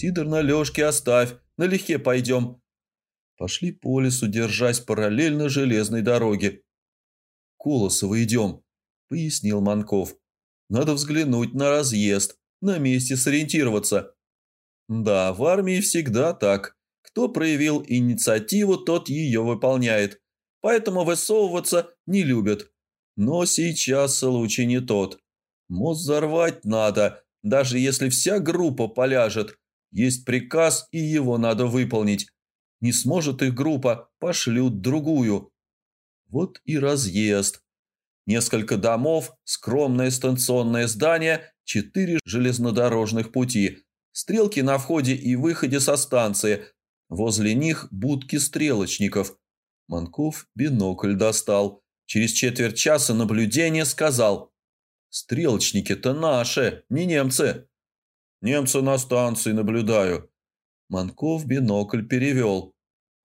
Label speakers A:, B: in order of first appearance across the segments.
A: Сидор на Лёшке оставь, налегке пойдем. Пошли по лесу, держась параллельно железной дороге. «Колосово идем», — пояснил Манков. «Надо взглянуть на разъезд, на месте сориентироваться». «Да, в армии всегда так. Кто проявил инициативу, тот ее выполняет. Поэтому высовываться не любят. Но сейчас случай не тот. Мост взорвать надо, даже если вся группа поляжет. Есть приказ, и его надо выполнить. Не сможет их группа, пошлют другую. Вот и разъезд. Несколько домов, скромное станционное здание, четыре железнодорожных пути, стрелки на входе и выходе со станции, возле них будки стрелочников. Манков бинокль достал. Через четверть часа наблюдения сказал. «Стрелочники-то наши, не немцы». «Немцы на станции наблюдаю». Манков бинокль перевел.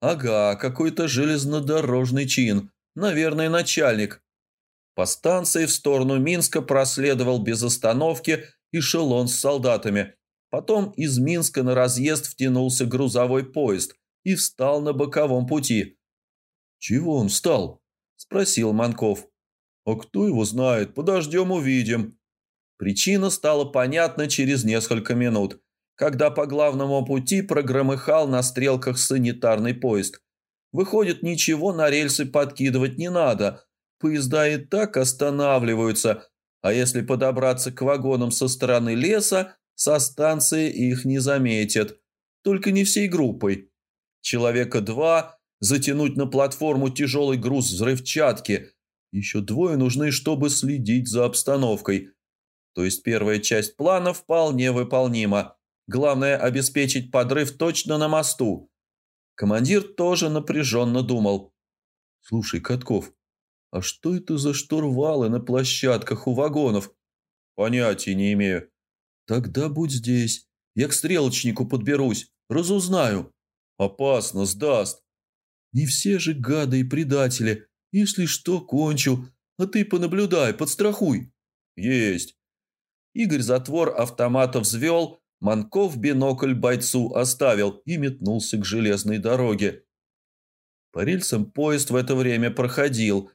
A: «Ага, какой-то железнодорожный чин. Наверное, начальник». По станции в сторону Минска проследовал без остановки эшелон с солдатами. Потом из Минска на разъезд втянулся грузовой поезд и встал на боковом пути. «Чего он встал?» – спросил Манков. «А кто его знает? Подождем, увидим». Причина стала понятна через несколько минут, когда по главному пути прогромыхал на стрелках санитарный поезд. Выходит, ничего на рельсы подкидывать не надо. Поезда и так останавливаются, а если подобраться к вагонам со стороны леса, со станции их не заметят. Только не всей группой. Человека два затянуть на платформу тяжелый груз взрывчатки. Еще двое нужны, чтобы следить за обстановкой. То есть первая часть плана вполне выполнима. Главное – обеспечить подрыв точно на мосту. Командир тоже напряженно думал. «Слушай, Катков, а что это за штурвалы на площадках у вагонов?» «Понятия не имею». «Тогда будь здесь. Я к стрелочнику подберусь. Разузнаю». «Опасно, сдаст». Не все же гады и предатели. Если что, кончу. А ты понаблюдай, подстрахуй. Есть. Игорь затвор автомата взвел, Манков бинокль бойцу оставил и метнулся к железной дороге. По рельсам поезд в это время проходил.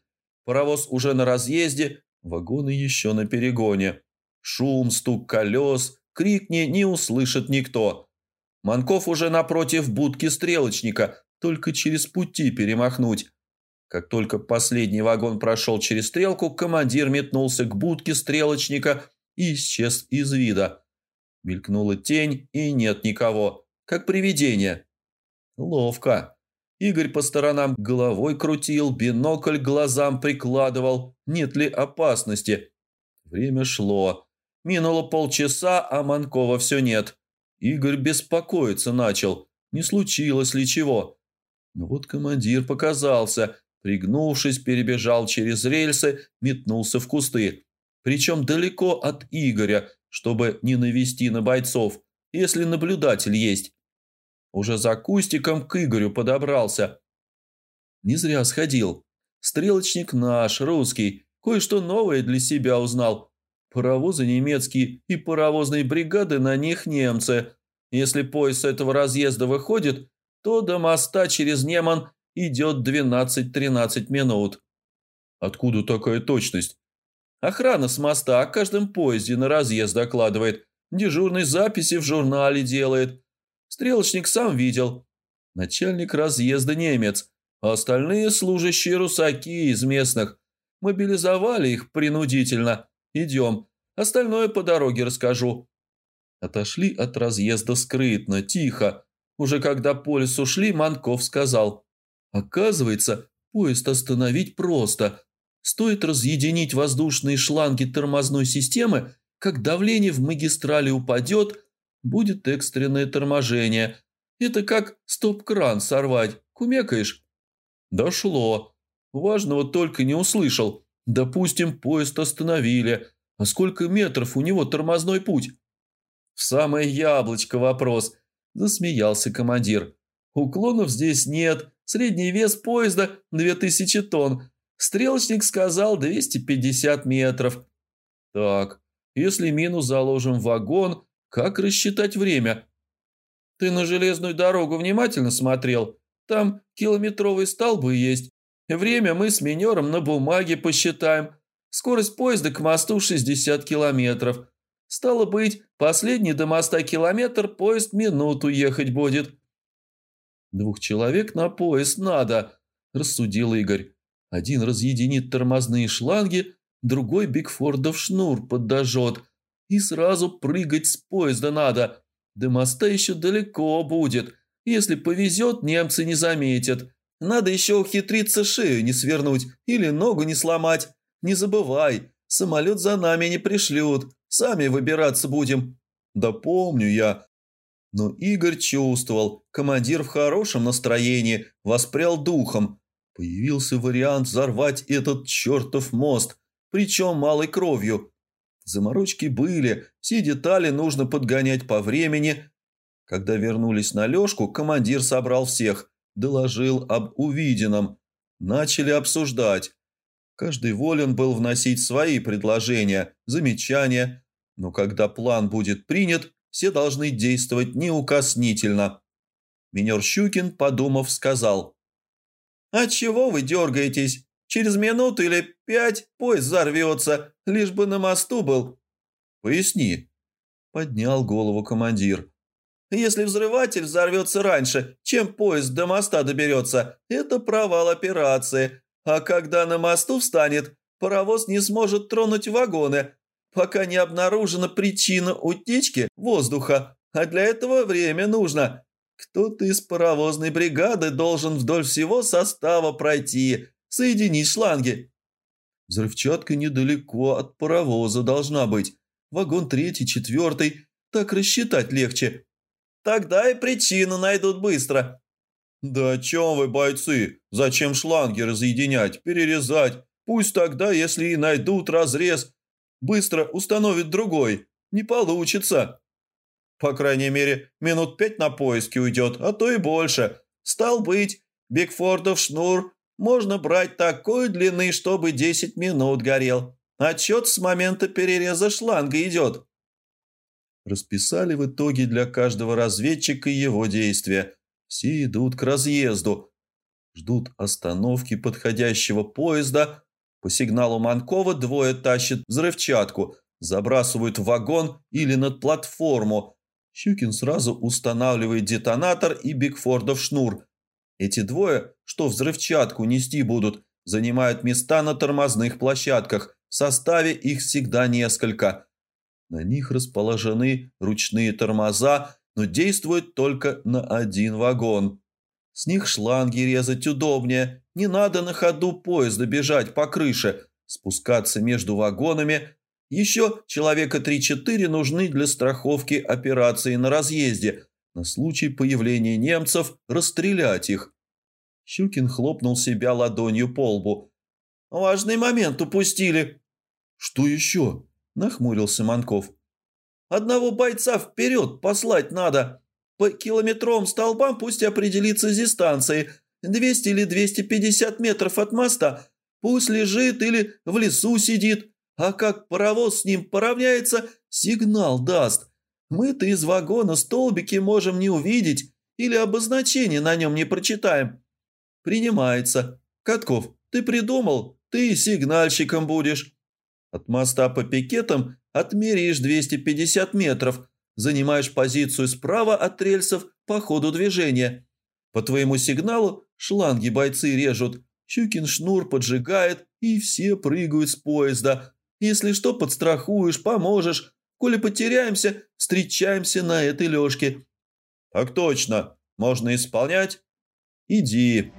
A: Паровоз уже на разъезде, вагоны еще на перегоне. Шум, стук колес, крикни не услышит никто. Манков уже напротив будки стрелочника, только через пути перемахнуть. Как только последний вагон прошел через стрелку, командир метнулся к будке стрелочника исчез из вида. Мелькнула тень, и нет никого, как привидение. Ловко. Игорь по сторонам головой крутил, бинокль глазам прикладывал, нет ли опасности. Время шло. Минуло полчаса, а Манкова все нет. Игорь беспокоиться начал. Не случилось ли чего? Но вот командир показался, пригнувшись, перебежал через рельсы, метнулся в кусты. Причем далеко от Игоря, чтобы не навести на бойцов, если наблюдатель есть. Уже за кустиком к Игорю подобрался. Не зря сходил. Стрелочник наш, русский, кое-что новое для себя узнал. Паровозы немецкие и паровозные бригады на них немцы. Если поезд с этого разъезда выходит, то до моста через Неман идет 12-13 минут. Откуда такая точность? Охрана с моста о каждом поезде на разъезд докладывает. Дежурной записи в журнале делает. Стрелочник сам видел. Начальник разъезда немец, а остальные служащие русаки из местных. Мобилизовали их принудительно. Идем. Остальное по дороге расскажу. Отошли от разъезда скрытно, тихо, уже когда по лесу шли, Манков сказал. «Оказывается, поезд остановить просто. Стоит разъединить воздушные шланги тормозной системы, как давление в магистрали упадет, будет экстренное торможение. Это как стоп-кран сорвать. Кумекаешь?» «Дошло. Важного только не услышал. Допустим, поезд остановили. А сколько метров у него тормозной путь?» «В самое яблочко вопрос». – засмеялся командир. «Уклонов здесь нет. Средний вес поезда – 2000 тонн. Стрелочник сказал 250 метров. Так, если минус заложим в вагон, как рассчитать время? Ты на железную дорогу внимательно смотрел? Там километровые столбы есть. Время мы с минером на бумаге посчитаем. Скорость поезда к мосту 60 километров. Стало быть, последний до моста километр поезд минуту ехать будет. Двух человек на поезд надо, рассудил Игорь. Один разъединит тормозные шланги, другой Бигфордов шнур подожжет. И сразу прыгать с поезда надо. До моста еще далеко будет. Если повезет, немцы не заметят. Надо еще ухитриться шею не свернуть или ногу не сломать. Не забывай, самолет за нами не пришлют. Сами выбираться будем. Да помню я. Но Игорь чувствовал, командир в хорошем настроении, воспрял духом. Появился вариант взорвать этот чертов мост, причем малой кровью. Заморочки были, все детали нужно подгонять по времени. Когда вернулись на Лешку, командир собрал всех, доложил об увиденном. Начали обсуждать. Каждый волен был вносить свои предложения, замечания, но когда план будет принят, все должны действовать неукоснительно. Минер Щукин, подумав, сказал. «А чего вы дергаетесь? Через минуту или пять поезд взорвется, лишь бы на мосту был». «Поясни», – поднял голову командир. «Если взрыватель взорвется раньше, чем поезд до моста доберется, это провал операции. А когда на мосту встанет, паровоз не сможет тронуть вагоны, пока не обнаружена причина утечки воздуха, а для этого время нужно. Кто-то из паровозной бригады должен вдоль всего состава пройти, соединить шланги. Взрывчатка недалеко от паровоза должна быть. Вагон третий, четвертый. Так рассчитать легче. Тогда и причину найдут быстро. Да о чем вы, бойцы? Зачем шланги разъединять, перерезать? Пусть тогда, если и найдут разрез, быстро установит другой. Не получится. По крайней мере, минут пять на поиски уйдет, а то и больше. Стал быть, Бигфордов шнур можно брать такой длины, чтобы 10 минут горел. Отчет с момента перереза шланга идет. Расписали в итоге для каждого разведчика его действия. Все идут к разъезду. Ждут остановки подходящего поезда, по сигналу Манкова двое тащат взрывчатку, забрасывают в вагон или над платформу. Щукин сразу устанавливает детонатор и Бигфордов шнур. Эти двое, что взрывчатку нести будут, занимают места на тормозных площадках. В составе их всегда несколько. На них расположены ручные тормоза, но действуют только на один вагон. С них шланги резать удобнее. Не надо на ходу поезда бежать по крыше, спускаться между вагонами. Еще человека 3-4 нужны для страховки операции на разъезде. На случай появления немцев расстрелять их. Щукин хлопнул себя ладонью по лбу. «Важный момент упустили». «Что еще?» – нахмурился Манков. «Одного бойца вперед послать надо. По километровым столбам пусть определится дистанцией. 200 или 250 метров от моста. Пусть лежит или в лесу сидит. А как паровоз с ним поравняется, сигнал даст. Мы-то из вагона столбики можем не увидеть или обозначение на нем не прочитаем. Принимается. Катков, ты придумал? Ты сигнальщиком будешь. От моста по пикетам отмеришь 250 метров – занимаешь позицию справа от рельсов по ходу движения. По твоему сигналу шланги бойцы режут, Щукин шнур поджигает, и все прыгают с поезда. Если что, подстрахуешь, поможешь. Коли потеряемся, встречаемся на этой лёжке. Так точно. Можно исполнять? Иди.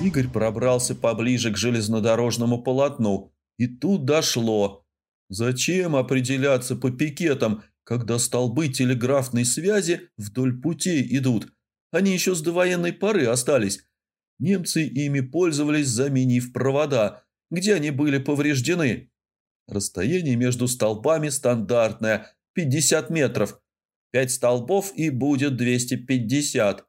A: Игорь пробрался поближе к железнодорожному полотну. И тут дошло. Зачем определяться по пикетам, когда столбы телеграфной связи вдоль путей идут? Они еще с довоенной поры остались. Немцы ими пользовались, заменив провода, где они были повреждены. Расстояние между столбами стандартное – 50 метров. Пять столбов и будет 250.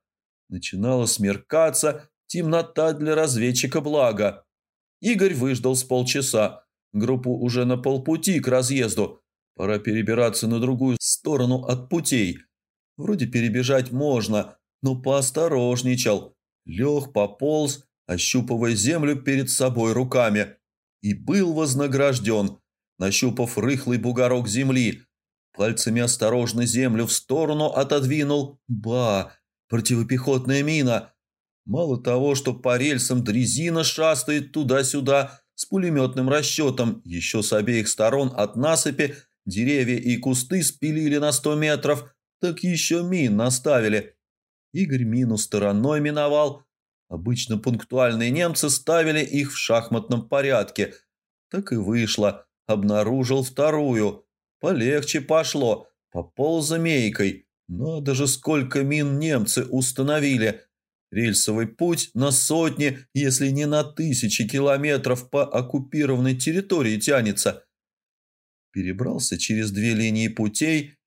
A: Начинало смеркаться, Темнота для разведчика благо. Игорь выждал с полчаса. Группу уже на полпути к разъезду. Пора перебираться на другую сторону от путей. Вроде перебежать можно, но поосторожничал. Лег пополз, ощупывая землю перед собой руками. И был вознагражден, нащупав рыхлый бугорок земли. Пальцами осторожно землю в сторону отодвинул. Ба! Противопехотная мина! Мало того, что по рельсам дрезина шастает туда-сюда с пулеметным расчетом, еще с обеих сторон от насыпи деревья и кусты спилили на сто метров, так еще мин наставили. Игорь мину стороной миновал. Обычно пунктуальные немцы ставили их в шахматном порядке. Так и вышло. Обнаружил вторую. Полегче пошло. Пополз змейкой. Надо же, сколько мин немцы установили. Рельсовый путь на сотни, если не на тысячи километров по оккупированной территории тянется. Перебрался через две линии путей.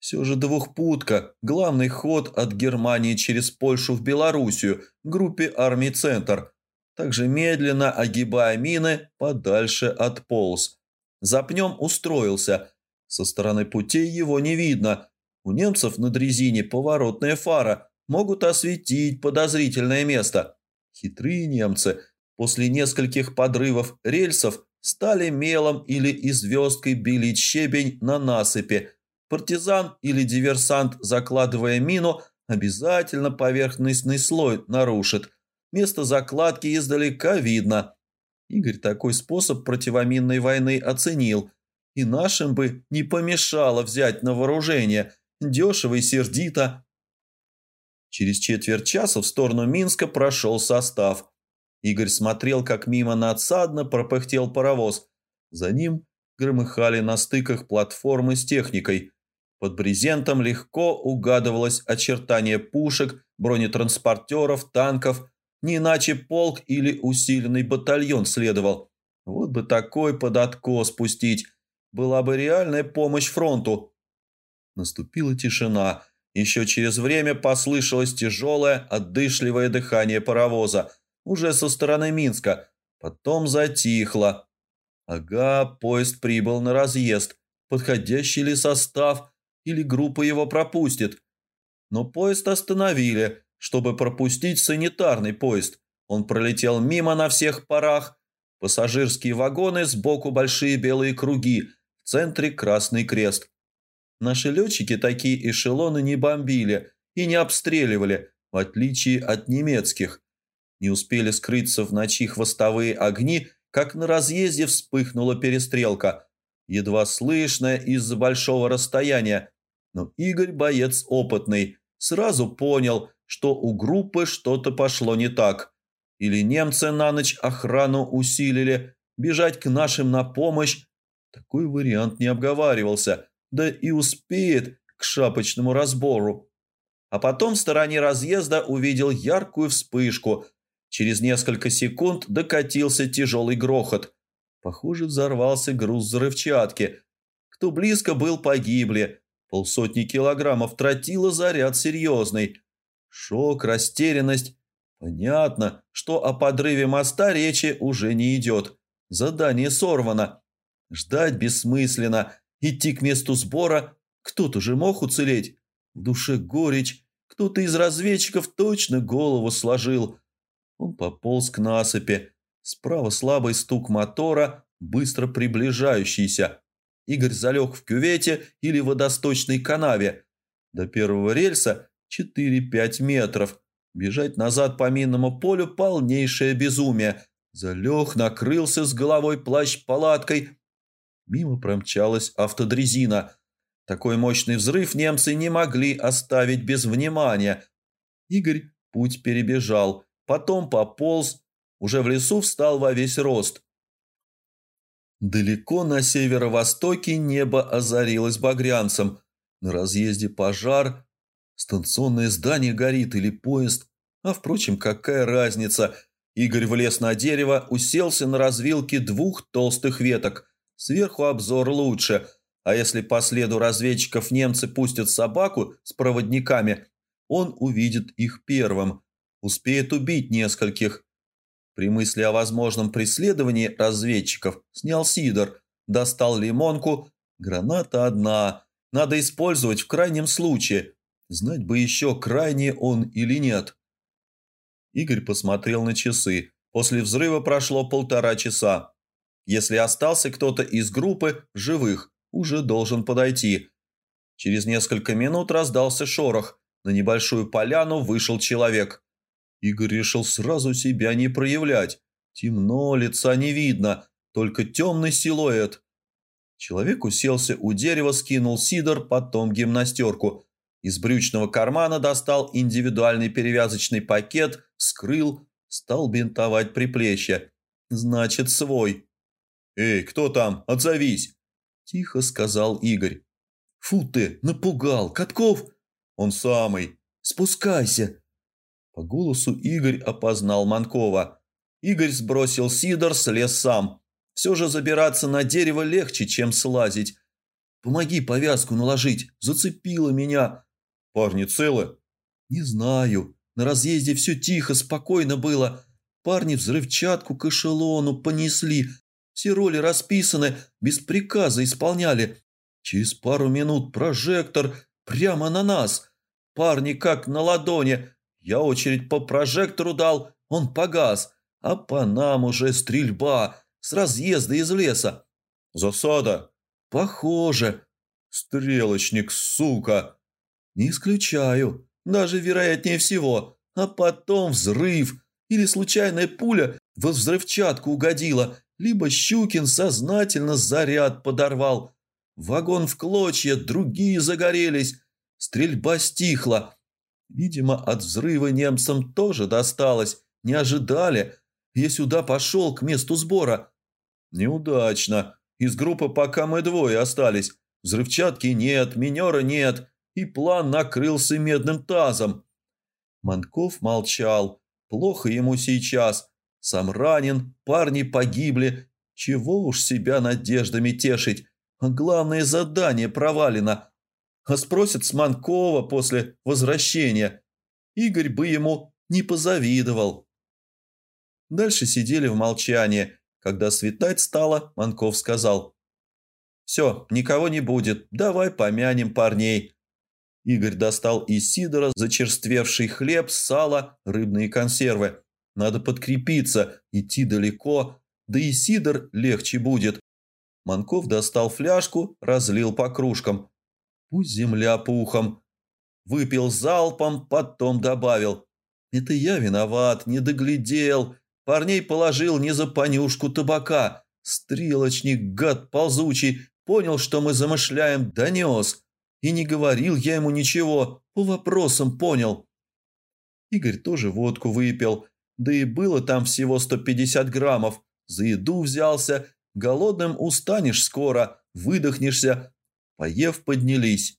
A: Все же двухпутка, главный ход от Германии через Польшу в Белоруссию, группе армий «Центр». Также медленно, огибая мины, подальше отполз. За пнем устроился. Со стороны путей его не видно. У немцев на дрезине поворотная фара – могут осветить подозрительное место. Хитрые немцы после нескольких подрывов рельсов стали мелом или известкой белить щебень на насыпи. Партизан или диверсант, закладывая мину, обязательно поверхностный слой нарушит. Место закладки издалека видно. Игорь такой способ противоминной войны оценил. И нашим бы не помешало взять на вооружение. Дешево и сердито, Через четверть часа в сторону Минска прошел состав. Игорь смотрел, как мимо надсадно пропыхтел паровоз. За ним громыхали на стыках платформы с техникой. Под брезентом легко угадывалось очертание пушек, бронетранспортеров, танков. Не иначе полк или усиленный батальон следовал. Вот бы такой под откос спустить. Была бы реальная помощь фронту. Наступила тишина. Еще через время послышалось тяжелое, отдышливое дыхание паровоза, уже со стороны Минска. Потом затихло. Ага, поезд прибыл на разъезд. Подходящий ли состав или группа его пропустит? Но поезд остановили, чтобы пропустить санитарный поезд. Он пролетел мимо на всех парах. Пассажирские вагоны, сбоку большие белые круги, в центре красный крест. Наши летчики такие эшелоны не бомбили и не обстреливали, в отличие от немецких. Не успели скрыться в ночи хвостовые огни, как на разъезде вспыхнула перестрелка, едва слышная из-за большого расстояния. Но Игорь, боец опытный, сразу понял, что у группы что-то пошло не так. Или немцы на ночь охрану усилили, бежать к нашим на помощь. Такой вариант не обговаривался – да и успеет к шапочному разбору. А потом в стороне разъезда увидел яркую вспышку. Через несколько секунд докатился тяжелый грохот. Похоже, взорвался груз взрывчатки. Кто близко был, погибли. Полсотни килограммов тротила заряд серьезный. Шок, растерянность. Понятно, что о подрыве моста речи уже не идет. Задание сорвано. Ждать бессмысленно идти к месту сбора, кто-то же мог уцелеть. В душе горечь, кто-то из разведчиков точно голову сложил. Он пополз к насыпи. Справа слабый стук мотора, быстро приближающийся. Игорь залег в кювете или водосточной канаве. До первого рельса 4-5 метров. Бежать назад по минному полю – полнейшее безумие. Залег, накрылся с головой плащ-палаткой – Мимо промчалась автодрезина. Такой мощный взрыв немцы не могли оставить без внимания. Игорь путь перебежал, потом пополз, уже в лесу встал во весь рост. Далеко на северо-востоке небо озарилось багрянцем. На разъезде пожар, станционное здание горит или поезд. А, впрочем, какая разница? Игорь влез на дерево, уселся на развилке двух толстых веток – Сверху обзор лучше, а если по следу разведчиков немцы пустят собаку с проводниками, он увидит их первым, успеет убить нескольких. При мысли о возможном преследовании разведчиков снял Сидор, достал лимонку. Граната одна. Надо использовать в крайнем случае. Знать бы еще, крайний он или нет. Игорь посмотрел на часы. После взрыва прошло полтора часа. Если остался кто-то из группы живых, уже должен подойти. Через несколько минут раздался шорох. На небольшую поляну вышел человек. Игорь решил сразу себя не проявлять. Темно, лица не видно, только темный силуэт. Человек уселся у дерева, скинул сидор, потом гимнастерку. Из брючного кармана достал индивидуальный перевязочный пакет, скрыл, стал бинтовать приплечье. Значит, свой. «Эй, кто там? Отзовись!» Тихо сказал Игорь. «Фу ты, напугал! Катков!» «Он самый!» «Спускайся!» По голосу Игорь опознал Манкова. Игорь сбросил Сидор, слез сам. Все же забираться на дерево легче, чем слазить. «Помоги повязку наложить, зацепило меня!» «Парни целы?» «Не знаю. На разъезде все тихо, спокойно было. Парни взрывчатку к эшелону понесли. Все роли расписаны, без приказа исполняли. Через пару минут прожектор прямо на нас. Парни как на ладони. Я очередь по прожектору дал, он погас. А по нам уже стрельба с разъезда из леса. Засада? Похоже. Стрелочник, сука. Не исключаю. Даже вероятнее всего. А потом взрыв. Или случайная пуля во взрывчатку угодила. Либо Щукин сознательно заряд подорвал. Вагон в клочья, другие загорелись. Стрельба стихла. Видимо, от взрыва немцам тоже досталось. Не ожидали. Я сюда пошел к месту сбора. Неудачно. Из группы пока мы двое остались. Взрывчатки нет, минера нет. И план накрылся медным тазом. Манков молчал. Плохо ему сейчас. Сам ранен, парни погибли. Чего уж себя надеждами тешить. Главное задание провалено. А спросят с Манкова после возвращения. Игорь бы ему не позавидовал. Дальше сидели в молчании. Когда светать стало, Манков сказал. «Все, никого не будет. Давай помянем парней». Игорь достал из сидора зачерствевший хлеб, сало, рыбные консервы. Надо подкрепиться, идти далеко, да и сидор легче будет. Манков достал фляжку, разлил по кружкам. Пусть земля пухом. Выпил залпом, потом добавил. Это я виноват, не доглядел. Парней положил не за понюшку табака. Стрелочник, гад ползучий, понял, что мы замышляем, донес. И не говорил я ему ничего, по вопросам понял. Игорь тоже водку выпил, да и было там всего 150 граммов. За еду взялся, голодным устанешь скоро, выдохнешься. Поев, поднялись.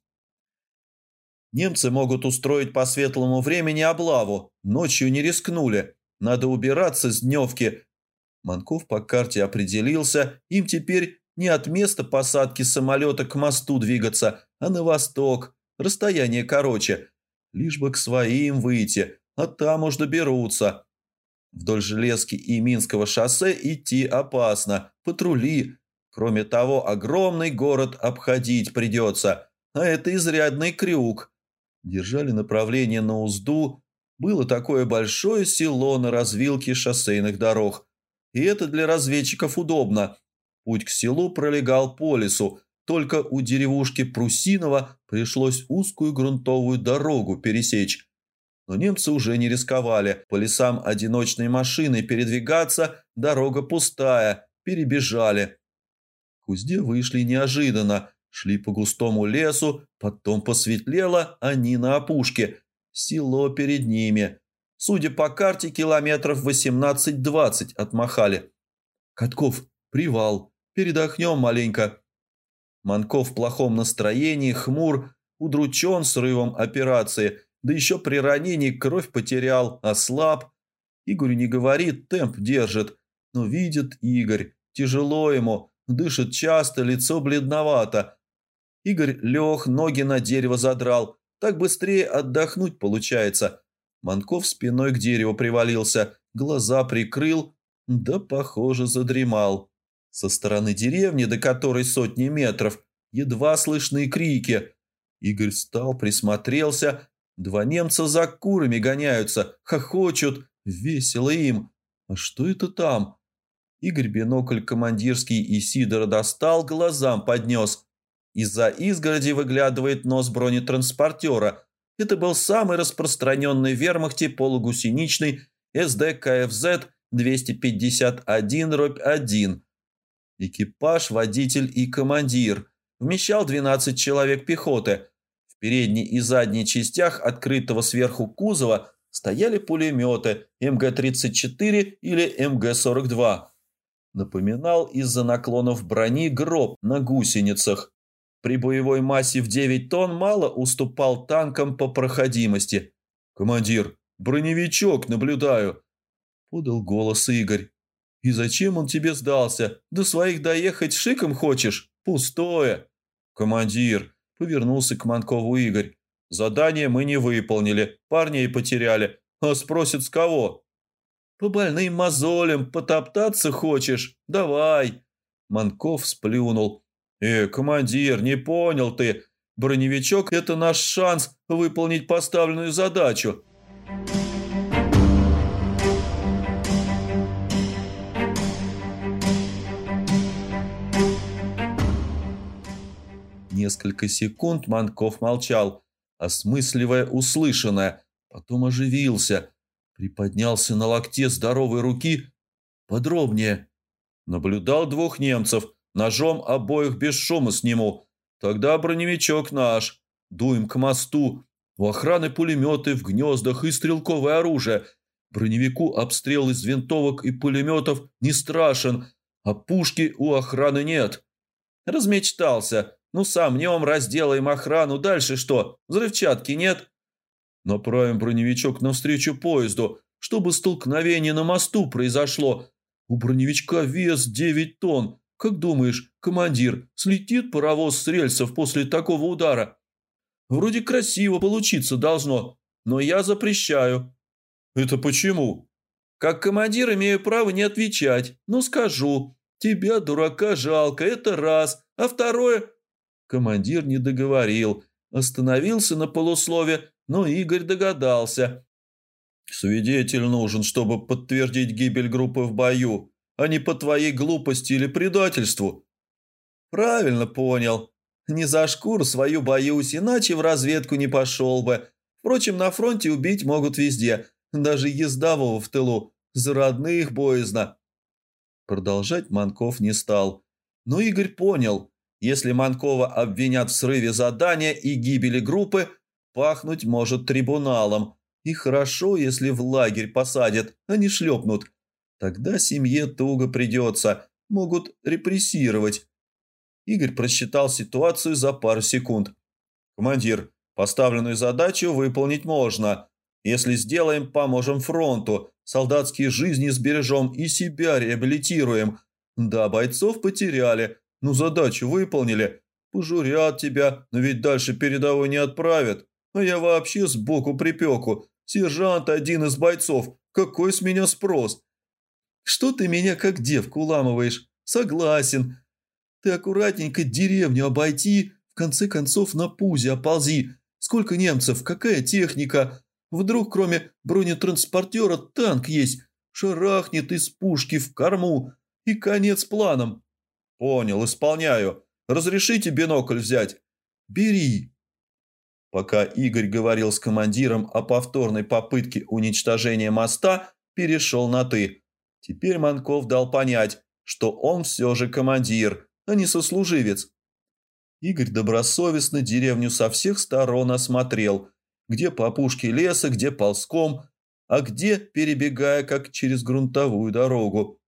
A: Немцы могут устроить по светлому времени облаву. Ночью не рискнули. Надо убираться с дневки. Манков по карте определился. Им теперь не от места посадки самолета к мосту двигаться, а на восток. Расстояние короче. Лишь бы к своим выйти, а там уж доберутся. Вдоль Железки и Минского шоссе идти опасно, патрули. Кроме того, огромный город обходить придется, а это изрядный крюк. Держали направление на узду. Было такое большое село на развилке шоссейных дорог. И это для разведчиков удобно. Путь к селу пролегал по лесу, только у деревушки Прусинова пришлось узкую грунтовую дорогу пересечь. Но немцы уже не рисковали. По лесам одиночной машиной передвигаться, дорога пустая, перебежали. К узде вышли неожиданно, шли по густому лесу, потом посветлело, они на опушке. Село перед ними. Судя по карте, километров 18-20 отмахали. «Катков, привал, передохнем маленько». Манков в плохом настроении, хмур, удручен срывом операции – да еще при ранении кровь потерял, ослаб. Игорь не говорит, темп держит. Но видит Игорь, тяжело ему, дышит часто, лицо бледновато. Игорь лег, ноги на дерево задрал. Так быстрее отдохнуть получается. Манков спиной к дереву привалился, глаза прикрыл, да, похоже, задремал. Со стороны деревни, до которой сотни метров, едва слышны крики. Игорь встал, присмотрелся. Два немца за курами гоняются, хохочут, весело им. А что это там? Игорь бинокль командирский и Сидора достал, глазам поднес. Из-за изгороди выглядывает нос бронетранспортера. Это был самый распространенный в вермахте полугусеничный СДКФЗ 251-1. Экипаж, водитель и командир. Вмещал 12 человек пехоты. В передней и задней частях открытого сверху кузова стояли пулеметы МГ-34 или МГ-42. Напоминал из-за наклонов брони гроб на гусеницах. При боевой массе в 9 тонн мало уступал танкам по проходимости. «Командир, броневичок наблюдаю», – подал голос Игорь. «И зачем он тебе сдался? До своих доехать шиком хочешь? Пустое!» «Командир!» – повернулся к Манкову Игорь. «Задание мы не выполнили, парней потеряли. А спросят с кого?» «По больным мозолям потоптаться хочешь? Давай!» Манков сплюнул. «Э, командир, не понял ты. Броневичок – это наш шанс выполнить поставленную задачу». Несколько секунд Манков молчал, осмысливая услышанное, потом оживился, приподнялся на локте здоровой руки. Подробнее. Наблюдал двух немцев, ножом обоих без шума сниму. Тогда броневичок наш. Дуем к мосту. У охраны пулеметы в гнездах и стрелковое оружие. Броневику обстрел из винтовок и пулеметов не страшен, а пушки у охраны нет. Размечтался. Ну, сомнем, разделаем охрану. Дальше что? Взрывчатки нет? Направим броневичок навстречу поезду, чтобы столкновение на мосту произошло. У броневичка вес 9 тонн. Как думаешь, командир, слетит паровоз с рельсов после такого удара? Вроде красиво получиться должно, но я запрещаю. Это почему? Как командир имею право не отвечать, но скажу. Тебя, дурака, жалко, это раз. А второе, Командир не договорил, остановился на полуслове, но Игорь догадался. «Свидетель нужен, чтобы подтвердить гибель группы в бою, а не по твоей глупости или предательству». «Правильно понял. Не за шкуру свою боюсь, иначе в разведку не пошел бы. Впрочем, на фронте убить могут везде, даже ездового в тылу. За родных боязно». Продолжать Манков не стал. Но Игорь понял – если Манкова обвинят в срыве задания и гибели группы, пахнуть может трибуналом. И хорошо, если в лагерь посадят, а не шлепнут. Тогда семье туго придется, могут репрессировать. Игорь просчитал ситуацию за пару секунд. «Командир, поставленную задачу выполнить можно. Если сделаем, поможем фронту, солдатские жизни сбережем и себя реабилитируем. Да, бойцов потеряли, ну, задачу выполнили. Пожурят тебя, но ведь дальше передовой не отправят. А я вообще сбоку припеку. Сержант один из бойцов. Какой с меня спрос? Что ты меня как девку уламываешь? Согласен. Ты аккуратненько деревню обойти, в конце концов на пузе оползи. Сколько немцев, какая техника? Вдруг кроме бронетранспортера танк есть. Шарахнет из пушки в корму. И конец планам. «Понял, исполняю. Разрешите бинокль взять?» «Бери». Пока Игорь говорил с командиром о повторной попытке уничтожения моста, перешел на «ты». Теперь Манков дал понять, что он все же командир, а не сослуживец. Игорь добросовестно деревню со всех сторон осмотрел, где по опушке леса, где ползком, а где перебегая как через грунтовую дорогу.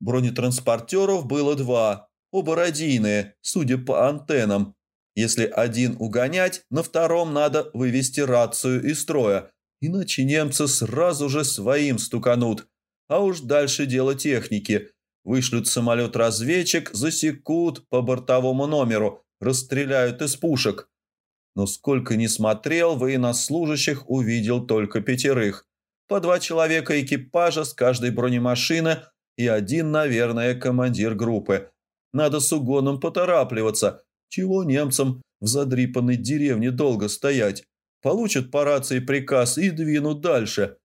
A: Бронетранспортеров было два, оба радийные, судя по антеннам. Если один угонять, на втором надо вывести рацию из строя, иначе немцы сразу же своим стуканут. А уж дальше дело техники. Вышлют самолет-разведчик, засекут по бортовому номеру, расстреляют из пушек. Но сколько ни смотрел, военнослужащих увидел только пятерых. по два человека экипажа с каждой бронемашины и один, наверное, командир группы. Надо с угоном поторапливаться. Чего немцам в задрипанной деревне долго стоять? Получат по рации приказ и двинут дальше.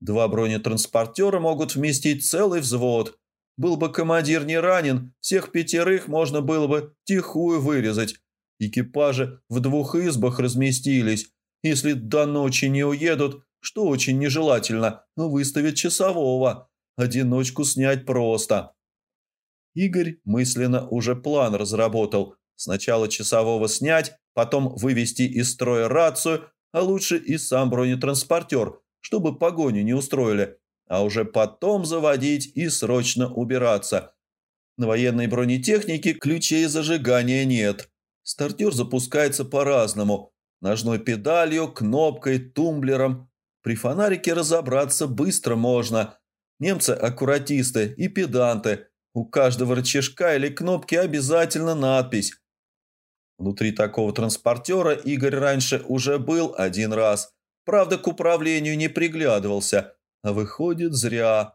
A: Два бронетранспортера могут вместить целый взвод. Был бы командир не ранен, всех пятерых можно было бы тихую вырезать. Экипажи в двух избах разместились. Если до ночи не уедут, что очень нежелательно, но выставят часового. Одиночку снять просто. Игорь мысленно уже план разработал. Сначала часового снять, потом вывести из строя рацию, а лучше и сам бронетранспортер, чтобы погоню не устроили а уже потом заводить и срочно убираться. На военной бронетехнике ключей зажигания нет. Стартер запускается по-разному. Ножной педалью, кнопкой, тумблером. При фонарике разобраться быстро можно. Немцы аккуратисты и педанты. У каждого рычажка или кнопки обязательно надпись. Внутри такого транспортера Игорь раньше уже был один раз. Правда, к управлению не приглядывался – а выходит, зря.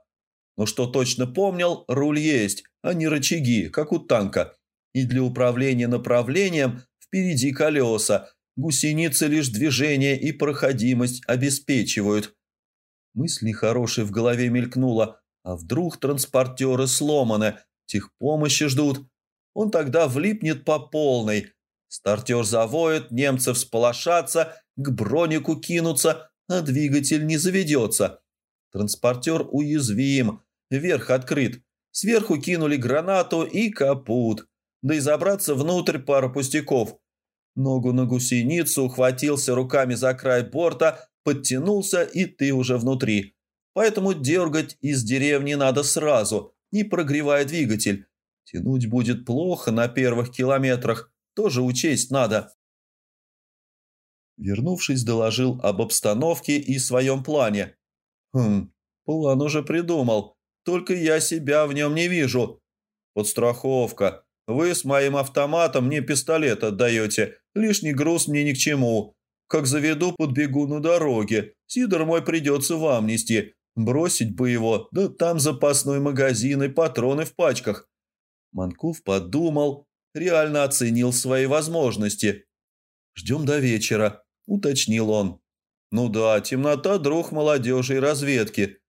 A: Но что точно помнил, руль есть, а не рычаги, как у танка. И для управления направлением впереди колеса. Гусеницы лишь движение и проходимость обеспечивают. Мысль нехорошая в голове мелькнула. А вдруг транспортеры сломаны, техпомощи ждут. Он тогда влипнет по полной. Стартер завоет, немцы всполошатся, к бронику кинутся, а двигатель не заведется. Транспортер уязвим, верх открыт. Сверху кинули гранату и капут. Да и забраться внутрь пару пустяков. Ногу на гусеницу, ухватился руками за край борта, подтянулся, и ты уже внутри. Поэтому дергать из деревни надо сразу, не прогревая двигатель. Тянуть будет плохо на первых километрах, тоже учесть надо. Вернувшись, доложил об обстановке и своем плане. Хм, план уже придумал, только я себя в нем не вижу. Подстраховка. Вы с моим автоматом мне пистолет отдаете, лишний груз мне ни к чему. Как заведу, подбегу на дороге. Сидор мой придется вам нести. Бросить бы его, да там запасной магазин и патроны в пачках. Манков подумал, реально оценил свои возможности. «Ждем до вечера», — уточнил он. «Ну да, темнота – друг молодежи и разведки.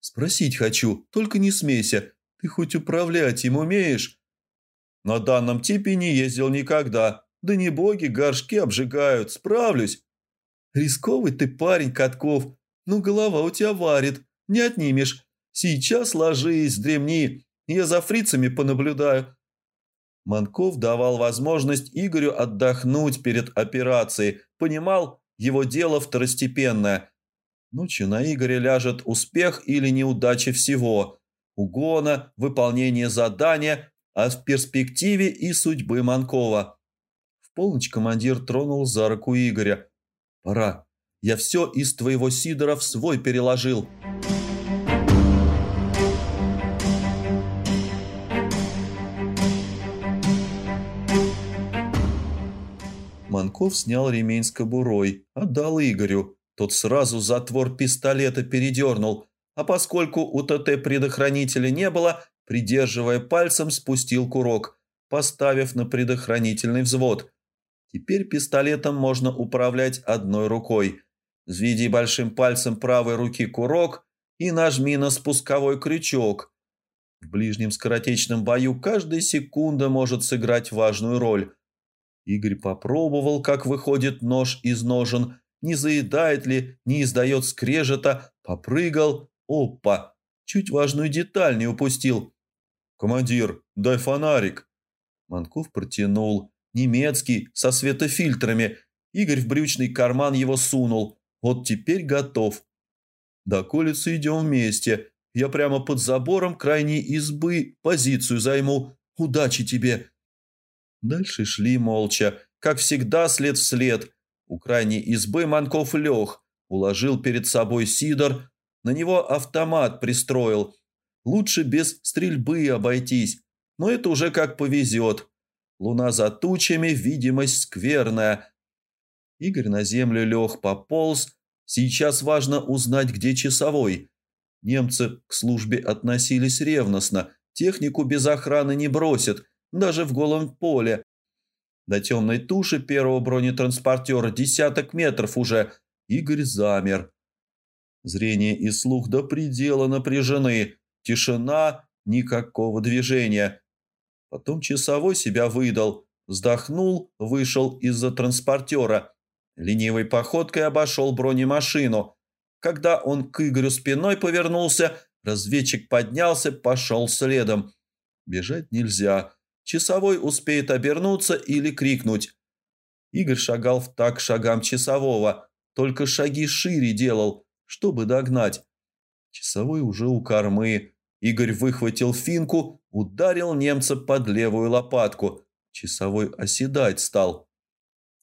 A: Спросить хочу, только не смейся. Ты хоть управлять им умеешь?» «На данном типе не ездил никогда. Да не боги, горшки обжигают. Справлюсь». «Рисковый ты парень, Катков. Ну, голова у тебя варит. Не отнимешь. Сейчас ложись, дремни. Я за фрицами понаблюдаю». Манков давал возможность Игорю отдохнуть перед операцией. Понимал, его дело второстепенное. Ночью на Игоря ляжет успех или неудача всего. Угона, выполнение задания, а в перспективе и судьбы Манкова. В полночь командир тронул за руку Игоря. «Пора. Я все из твоего Сидора в свой переложил». Манков снял ремень с кобурой, отдал Игорю. Тот сразу затвор пистолета передернул, а поскольку у ТТ предохранителя не было, придерживая пальцем, спустил курок, поставив на предохранительный взвод. Теперь пистолетом можно управлять одной рукой. Взведи большим пальцем правой руки курок и нажми на спусковой крючок. В ближнем скоротечном бою каждая секунда может сыграть важную роль. Игорь попробовал, как выходит нож из ножен, не заедает ли, не издает скрежета, попрыгал. Опа! Чуть важную деталь не упустил. «Командир, дай фонарик!» Манков протянул. Немецкий, со светофильтрами. Игорь в брючный карман его сунул. Вот теперь готов. До колицы идем вместе. Я прямо под забором крайней избы позицию займу. Удачи тебе!» Дальше шли молча, как всегда след в след. У крайней избы Манков лег, уложил перед собой Сидор, на него автомат пристроил. Лучше без стрельбы обойтись, но это уже как повезет. Луна за тучами, видимость скверная. Игорь на землю лег, пополз, Сейчас важно узнать, где часовой. Немцы к службе относились ревностно, технику без охраны не бросят, даже в голом поле. До темной туши первого бронетранспортера десяток метров уже. Игорь замер. Зрение и слух до предела напряжены. Тишина, никакого движения. Потом часовой себя выдал, вздохнул, вышел из-за транспортера. Ленивой походкой обошел бронемашину. Когда он к Игорю спиной повернулся, разведчик поднялся, пошел следом. Бежать нельзя. Часовой успеет обернуться или крикнуть. Игорь шагал в так шагам часового, только шаги шире делал, чтобы догнать. Часовой уже у кормы. Игорь выхватил финку, ударил немца под левую лопатку. Часовой оседать стал.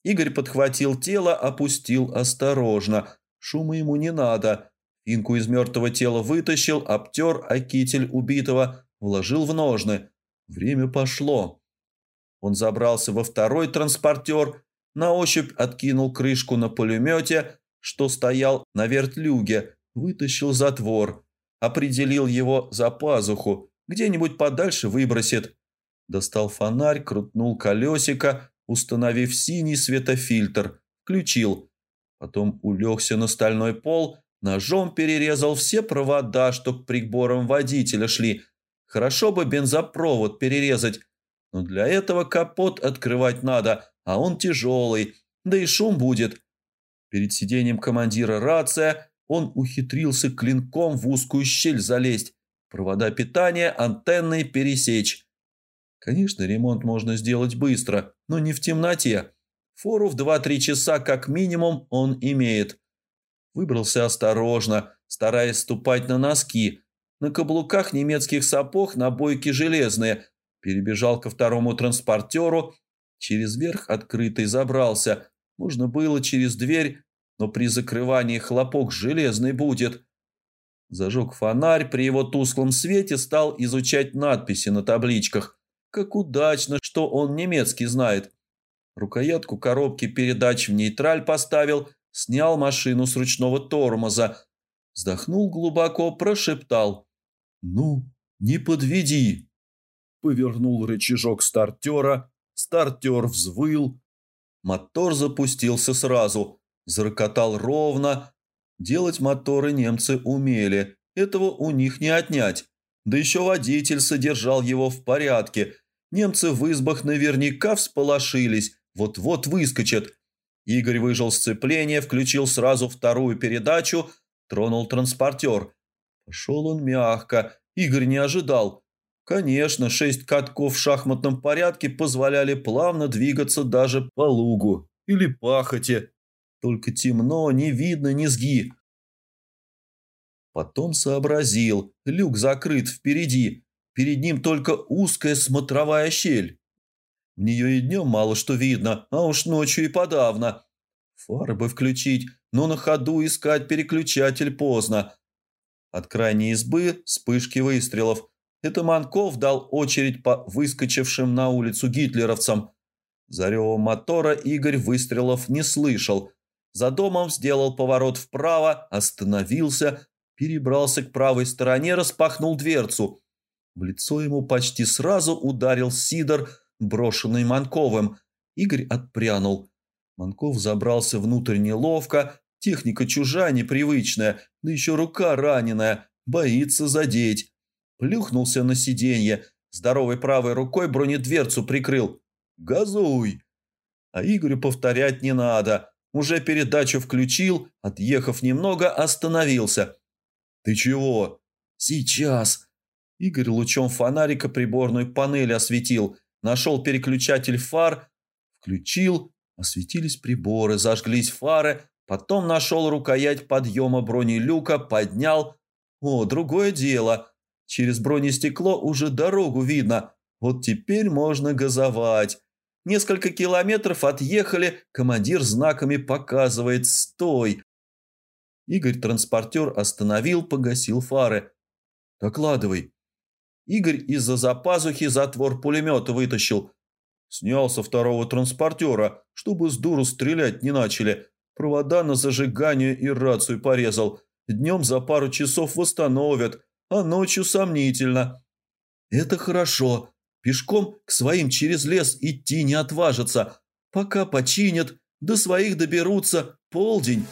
A: Игорь подхватил тело, опустил осторожно. Шума ему не надо. Финку из мертвого тела вытащил, обтер, а китель убитого вложил в ножны. Время пошло. Он забрался во второй транспортер, на ощупь откинул крышку на пулемете, что стоял на вертлюге, вытащил затвор, определил его за пазуху, где-нибудь подальше выбросит. Достал фонарь, крутнул колесико, установив синий светофильтр, включил. Потом улегся на стальной пол, ножом перерезал все провода, что к приборам водителя шли – Хорошо бы бензопровод перерезать, но для этого капот открывать надо, а он тяжелый, да и шум будет. Перед сиденьем командира рация он ухитрился клинком в узкую щель залезть, провода питания, антенны пересечь. Конечно, ремонт можно сделать быстро, но не в темноте. Фору в 2-3 часа как минимум он имеет. Выбрался осторожно, стараясь ступать на носки, на каблуках немецких сапог набойки железные. Перебежал ко второму транспортеру. Через верх открытый забрался. Можно было через дверь, но при закрывании хлопок железный будет. Зажег фонарь, при его тусклом свете стал изучать надписи на табличках. Как удачно, что он немецкий знает. Рукоятку коробки передач в нейтраль поставил, снял машину с ручного тормоза. Вздохнул глубоко, прошептал. «Ну, не подведи!» Повернул рычажок стартера, стартер взвыл. Мотор запустился сразу, зарокотал ровно. Делать моторы немцы умели, этого у них не отнять. Да еще водитель содержал его в порядке. Немцы в избах наверняка всполошились, вот-вот выскочат. Игорь выжил сцепление, включил сразу вторую передачу, тронул транспортер – Пошел он мягко. Игорь не ожидал. Конечно, шесть катков в шахматном порядке позволяли плавно двигаться даже по лугу или пахоте. Только темно, не видно низги. Потом сообразил. Люк закрыт впереди. Перед ним только узкая смотровая щель. В нее и днем мало что видно, а уж ночью и подавно. Фары бы включить, но на ходу искать переключатель поздно. От крайней избы вспышки выстрелов. Это Манков дал очередь по выскочившим на улицу гитлеровцам. За ревом мотора Игорь выстрелов не слышал. За домом сделал поворот вправо, остановился, перебрался к правой стороне, распахнул дверцу. В лицо ему почти сразу ударил Сидор, брошенный Манковым. Игорь отпрянул. Манков забрался внутрь неловко, Техника чужая, непривычная, да еще рука раненая, боится задеть. Плюхнулся на сиденье, здоровой правой рукой бронедверцу прикрыл. «Газуй!» А Игорю повторять не надо. Уже передачу включил, отъехав немного, остановился. «Ты чего?» «Сейчас!» Игорь лучом фонарика приборную панель осветил, нашел переключатель фар, включил, осветились приборы, зажглись фары, Потом нашел рукоять подъема бронелюка, поднял. О, другое дело. Через бронестекло уже дорогу видно. Вот теперь можно газовать. Несколько километров отъехали, командир знаками показывает «Стой!». Игорь-транспортер остановил, погасил фары. «Докладывай». Игорь из-за запазухи затвор пулемета вытащил. Снял со второго транспортера, чтобы с дуру стрелять не начали. Провода на зажигание и рацию порезал. Днем за пару часов восстановят, а ночью сомнительно. Это хорошо. Пешком к своим через лес идти не отважатся. Пока починят, до своих доберутся. Полдень.